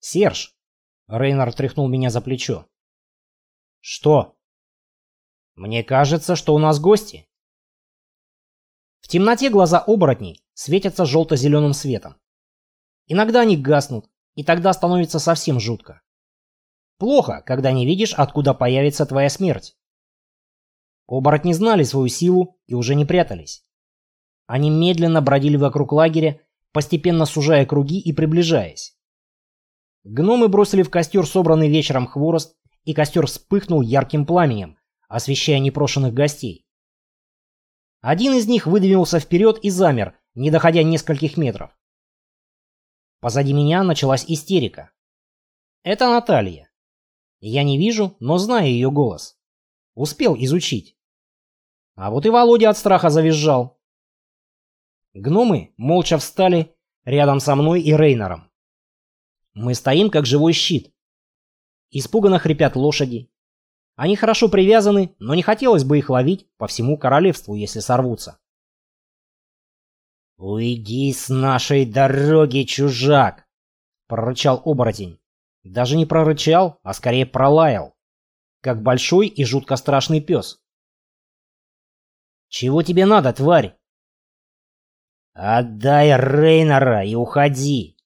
Серж!» Рейнар тряхнул меня за плечо. «Что?» «Мне кажется, что у нас гости». В темноте глаза оборотней светятся желто-зеленым светом. Иногда они гаснут, и тогда становится совсем жутко. Плохо, когда не видишь, откуда появится твоя смерть. Оборотни знали свою силу и уже не прятались. Они медленно бродили вокруг лагеря, постепенно сужая круги и приближаясь. Гномы бросили в костер собранный вечером хворост, и костер вспыхнул ярким пламенем, освещая непрошенных гостей. Один из них выдвинулся вперед и замер, не доходя нескольких метров. Позади меня началась истерика. Это Наталья. Я не вижу, но знаю ее голос. Успел изучить. А вот и Володя от страха завизжал. Гномы молча встали рядом со мной и Рейнором. Мы стоим как живой щит. Испуганно хрипят лошади. Они хорошо привязаны, но не хотелось бы их ловить по всему королевству, если сорвутся. «Уйди с нашей дороги, чужак!» — прорычал оборотень. Даже не прорычал, а скорее пролаял, как большой и жутко страшный пес. «Чего тебе надо, тварь?» «Отдай Рейнора и уходи!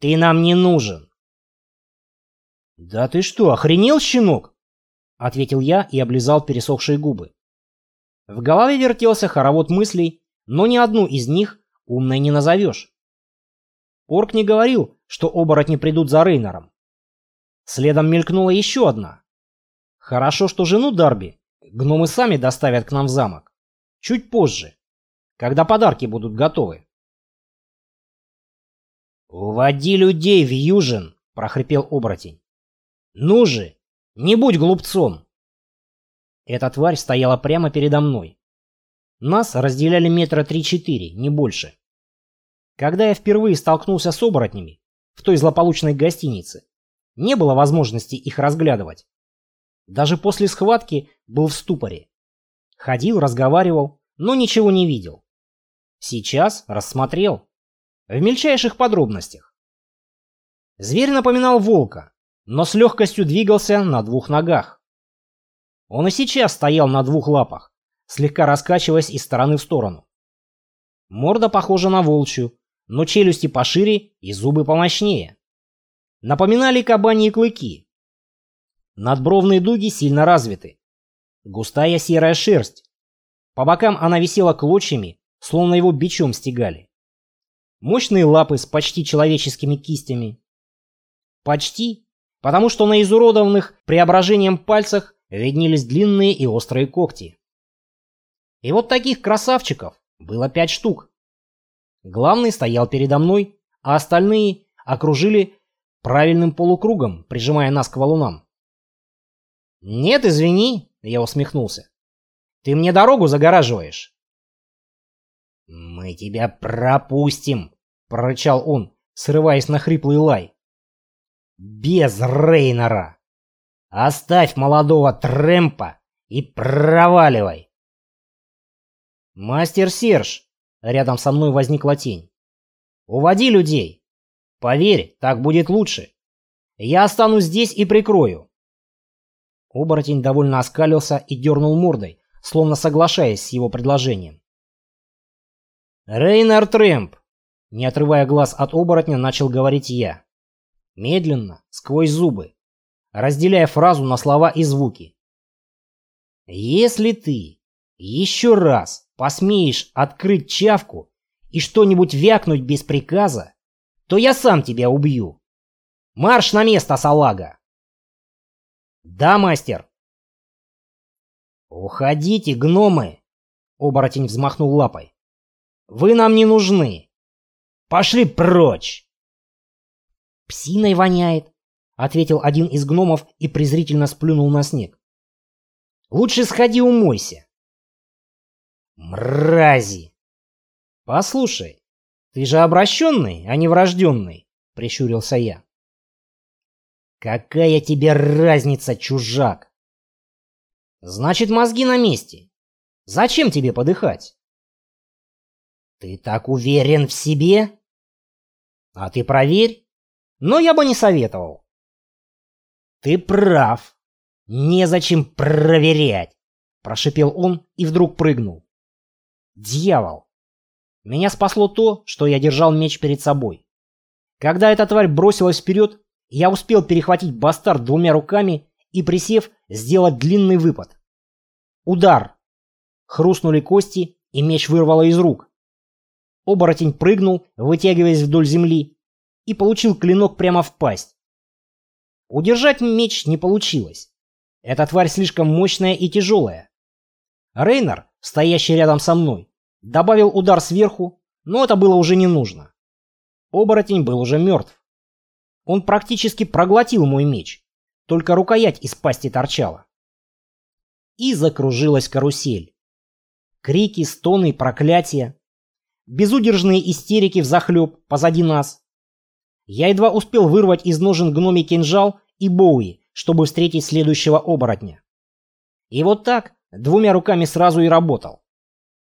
Ты нам не нужен!» «Да ты что, охренел, щенок?» — ответил я и облизал пересохшие губы. В голове вертелся хоровод мыслей, но ни одну из них Умной не назовешь. Орк не говорил, что оборотни придут за Рейнором. Следом мелькнула еще одна. Хорошо, что жену Дарби гномы сами доставят к нам в замок. Чуть позже, когда подарки будут готовы. «Уводи людей в Южин!» — прохрипел оборотень. «Ну же, не будь глупцом!» Эта тварь стояла прямо передо мной. Нас разделяли метра три-четыре, не больше. Когда я впервые столкнулся с оборотнями в той злополучной гостинице, не было возможности их разглядывать. Даже после схватки был в ступоре. Ходил, разговаривал, но ничего не видел. Сейчас рассмотрел. В мельчайших подробностях. Зверь напоминал волка, но с легкостью двигался на двух ногах. Он и сейчас стоял на двух лапах, слегка раскачиваясь из стороны в сторону. Морда похожа на волчью, но челюсти пошире и зубы помощнее. Напоминали кабаньи клыки. Надбровные дуги сильно развиты. Густая серая шерсть. По бокам она висела клочьями, словно его бичом стегали. Мощные лапы с почти человеческими кистями. Почти, потому что на изуродованных преображением пальцах виднелись длинные и острые когти. И вот таких красавчиков было пять штук. Главный стоял передо мной, а остальные окружили правильным полукругом, прижимая нас к валунам. «Нет, извини», — я усмехнулся. «Ты мне дорогу загораживаешь». «Мы тебя пропустим», — прорычал он, срываясь на хриплый лай. «Без Рейнора! Оставь молодого Трэмпа и проваливай!» «Мастер Серж!» Рядом со мной возникла тень. «Уводи людей! Поверь, так будет лучше. Я останусь здесь и прикрою». Оборотень довольно оскалился и дернул мордой, словно соглашаясь с его предложением. «Рейнар Трэмп!» Не отрывая глаз от оборотня, начал говорить я. Медленно, сквозь зубы, разделяя фразу на слова и звуки. «Если ты еще раз посмеешь открыть чавку и что-нибудь вякнуть без приказа, то я сам тебя убью. Марш на место, салага!» «Да, мастер!» «Уходите, гномы!» — оборотень взмахнул лапой. «Вы нам не нужны! Пошли прочь!» «Псиной воняет!» — ответил один из гномов и презрительно сплюнул на снег. «Лучше сходи умойся!» Мрази! Послушай, ты же обращенный, а не врожденный, прищурился я. Какая тебе разница, чужак? Значит, мозги на месте. Зачем тебе подыхать? Ты так уверен в себе? А ты проверь. но я бы не советовал. Ты прав. Незачем проверять, прошипел он и вдруг прыгнул. Дьявол. Меня спасло то, что я держал меч перед собой. Когда эта тварь бросилась вперед, я успел перехватить бастард двумя руками и, присев, сделать длинный выпад. Удар. Хрустнули кости, и меч вырвало из рук. Оборотень прыгнул, вытягиваясь вдоль земли, и получил клинок прямо в пасть. Удержать меч не получилось. Эта тварь слишком мощная и тяжелая. Рейнер, стоящий рядом со мной, добавил удар сверху, но это было уже не нужно. Оборотень был уже мертв. Он практически проглотил мой меч, только рукоять из пасти торчала. И закружилась карусель. Крики, стоны, проклятия. Безудержные истерики взахлеб позади нас. Я едва успел вырвать из ножен гноми кинжал и Боуи, чтобы встретить следующего оборотня. И вот так, двумя руками сразу и работал.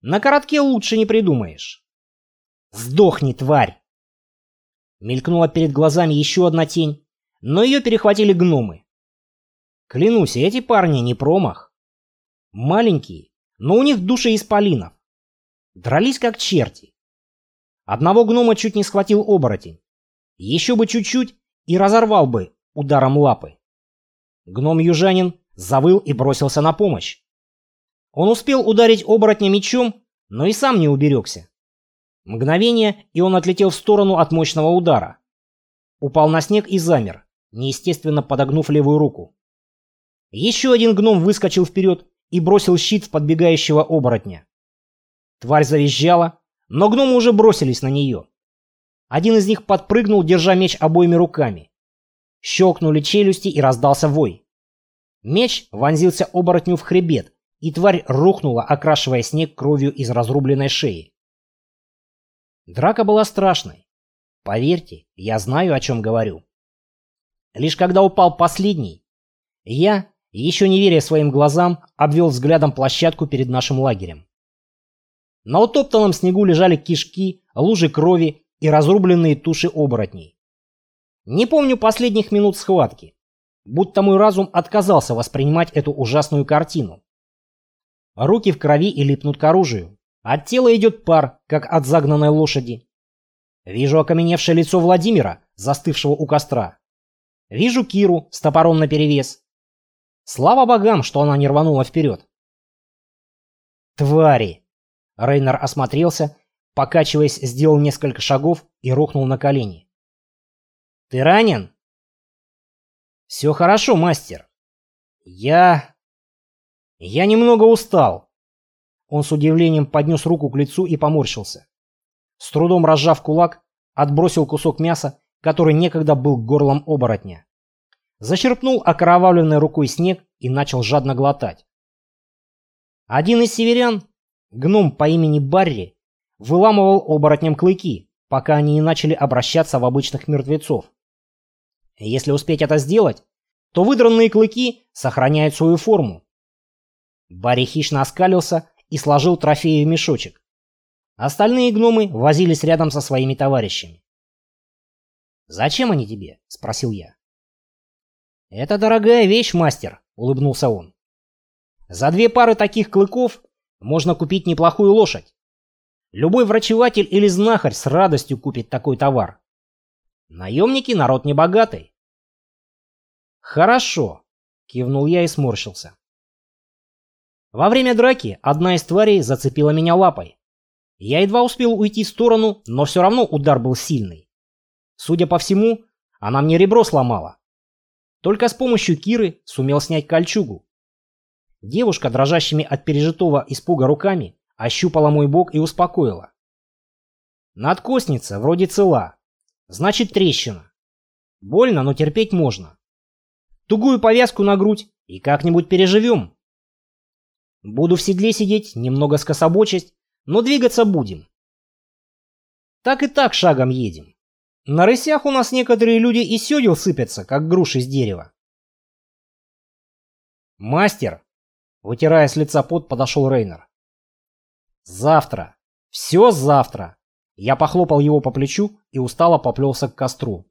На коротке лучше не придумаешь. «Сдохни, тварь!» Мелькнула перед глазами еще одна тень, но ее перехватили гномы. Клянусь, эти парни не промах. Маленькие, но у них души исполинов. Дрались как черти. Одного гнома чуть не схватил оборотень. Еще бы чуть-чуть и разорвал бы ударом лапы. Гном-южанин завыл и бросился на помощь. Он успел ударить оборотня мечом, но и сам не уберегся. Мгновение, и он отлетел в сторону от мощного удара. Упал на снег и замер, неестественно подогнув левую руку. Еще один гном выскочил вперед и бросил щит в подбегающего оборотня. Тварь завизжала, но гномы уже бросились на нее. Один из них подпрыгнул, держа меч обоими руками. Щелкнули челюсти и раздался вой. Меч вонзился оборотню в хребет, и тварь рухнула, окрашивая снег кровью из разрубленной шеи. Драка была страшной. Поверьте, я знаю, о чем говорю. Лишь когда упал последний, я, еще не веря своим глазам, обвел взглядом площадку перед нашим лагерем. На утоптанном снегу лежали кишки, лужи крови и разрубленные туши оборотней. Не помню последних минут схватки, будто мой разум отказался воспринимать эту ужасную картину. Руки в крови и липнут к оружию. От тела идет пар, как от загнанной лошади. Вижу окаменевшее лицо Владимира, застывшего у костра. Вижу Киру с топором наперевес. Слава богам, что она не рванула вперед. Твари! Рейнер осмотрелся покачиваясь, сделал несколько шагов и рухнул на колени. «Ты ранен?» «Все хорошо, мастер. Я... я немного устал». Он с удивлением поднес руку к лицу и поморщился. С трудом разжав кулак, отбросил кусок мяса, который некогда был горлом оборотня. Зачерпнул окровавленной рукой снег и начал жадно глотать. Один из северян, гном по имени Барри, выламывал оборотням клыки, пока они не начали обращаться в обычных мертвецов. Если успеть это сделать, то выдранные клыки сохраняют свою форму. Барри хищно оскалился и сложил трофеи в мешочек. Остальные гномы возились рядом со своими товарищами. «Зачем они тебе?» — спросил я. «Это дорогая вещь, мастер», — улыбнулся он. «За две пары таких клыков можно купить неплохую лошадь. Любой врачеватель или знахарь с радостью купит такой товар. Наемники народ небогатый. Хорошо, кивнул я и сморщился. Во время драки одна из тварей зацепила меня лапой. Я едва успел уйти в сторону, но все равно удар был сильный. Судя по всему, она мне ребро сломала. Только с помощью Киры сумел снять кольчугу. Девушка, дрожащими от пережитого испуга руками, ощупала мой бок и успокоила. Надкосница вроде цела. Значит трещина. Больно, но терпеть можно. Тугую повязку на грудь и как-нибудь переживем. Буду в седле сидеть, немного скособочесть, но двигаться будем. Так и так шагом едем. На рысях у нас некоторые люди и сёдел сыпятся, как груши с дерева. Мастер, вытирая с лица пот, подошел Рейнер. Завтра. Все завтра. Я похлопал его по плечу и устало поплелся к костру.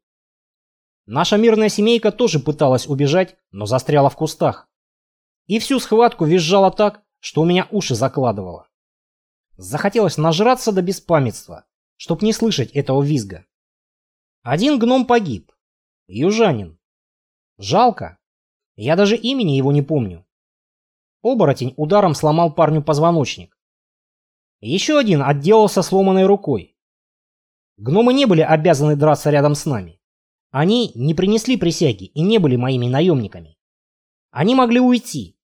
Наша мирная семейка тоже пыталась убежать, но застряла в кустах. И всю схватку визжала так, что у меня уши закладывало. Захотелось нажраться до беспамятства, чтоб не слышать этого визга. Один гном погиб. Южанин. Жалко. Я даже имени его не помню. Оборотень ударом сломал парню позвоночник. Еще один отделался сломанной рукой. Гномы не были обязаны драться рядом с нами. Они не принесли присяги и не были моими наемниками. Они могли уйти.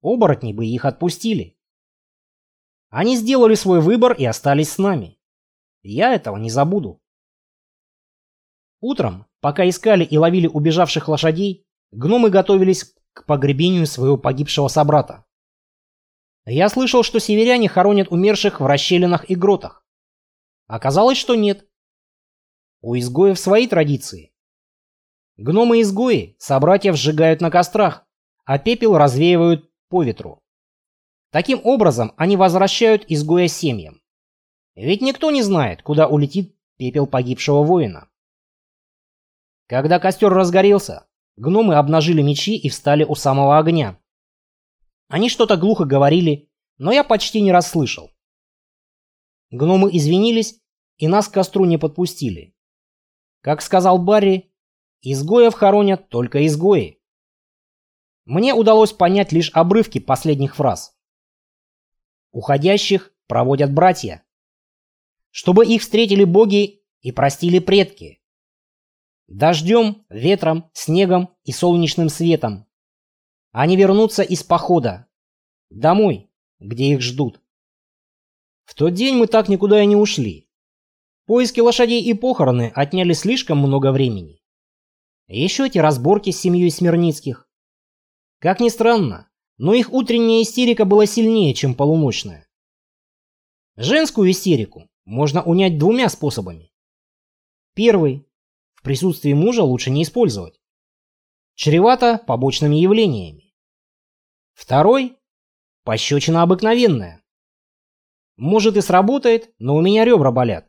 Оборотни бы их отпустили. Они сделали свой выбор и остались с нами. Я этого не забуду. Утром, пока искали и ловили убежавших лошадей, гномы готовились к погребению своего погибшего собрата. Я слышал, что северяне хоронят умерших в расщелинах и гротах. Оказалось, что нет. У изгоев свои традиции. Гномы-изгои собратьев сжигают на кострах, а пепел развеивают по ветру. Таким образом, они возвращают изгоя семьям. Ведь никто не знает, куда улетит пепел погибшего воина. Когда костер разгорелся, гномы обнажили мечи и встали у самого огня. Они что-то глухо говорили, но я почти не расслышал. Гномы извинились и нас к костру не подпустили. Как сказал Барри, изгоев хоронят только изгои. Мне удалось понять лишь обрывки последних фраз. Уходящих проводят братья. Чтобы их встретили боги и простили предки. Дождем, ветром, снегом и солнечным светом. Они вернутся из похода. Домой, где их ждут. В тот день мы так никуда и не ушли. Поиски лошадей и похороны отняли слишком много времени. Еще эти разборки с семьей Смирницких. Как ни странно, но их утренняя истерика была сильнее, чем полуночная. Женскую истерику можно унять двумя способами. Первый. В присутствии мужа лучше не использовать. Чревато побочными явлениями. Второй – пощечина обыкновенная. Может и сработает, но у меня ребра болят.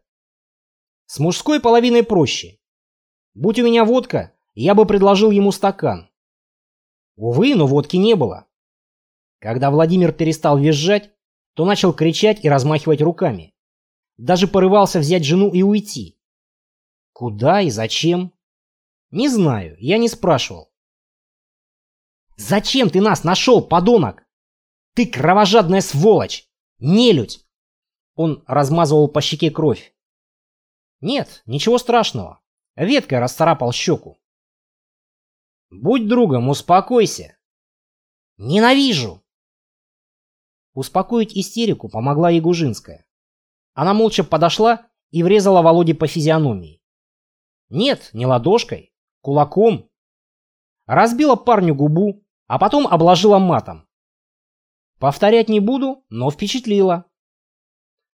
С мужской половиной проще. Будь у меня водка, я бы предложил ему стакан. Увы, но водки не было. Когда Владимир перестал визжать, то начал кричать и размахивать руками. Даже порывался взять жену и уйти. Куда и зачем? Не знаю, я не спрашивал. Зачем ты нас нашел, подонок? Ты кровожадная сволочь! Нелюдь!» Он размазывал по щеке кровь. «Нет, ничего страшного. Веткой расцарапал щеку». «Будь другом, успокойся». «Ненавижу!» Успокоить истерику помогла Ягужинская. Она молча подошла и врезала Володе по физиономии. Нет, не ладошкой, кулаком. Разбила парню губу, а потом обложила матом. Повторять не буду, но впечатлила.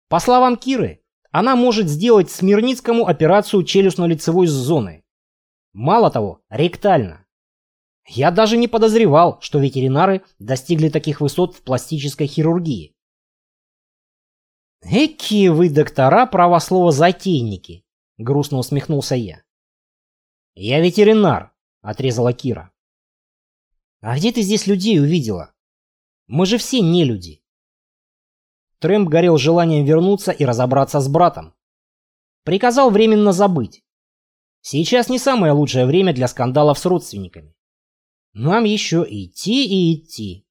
По словам Киры, она может сделать Смирницкому операцию челюстно-лицевой зоны. Мало того, ректально. Я даже не подозревал, что ветеринары достигли таких высот в пластической хирургии. «Эки вы, доктора, правослово-затейники!» — грустно усмехнулся я. «Я ветеринар», — отрезала Кира. А где ты здесь людей увидела? Мы же все не люди. Трэмп горел желанием вернуться и разобраться с братом. Приказал временно забыть. Сейчас не самое лучшее время для скандалов с родственниками. Нам еще идти и идти.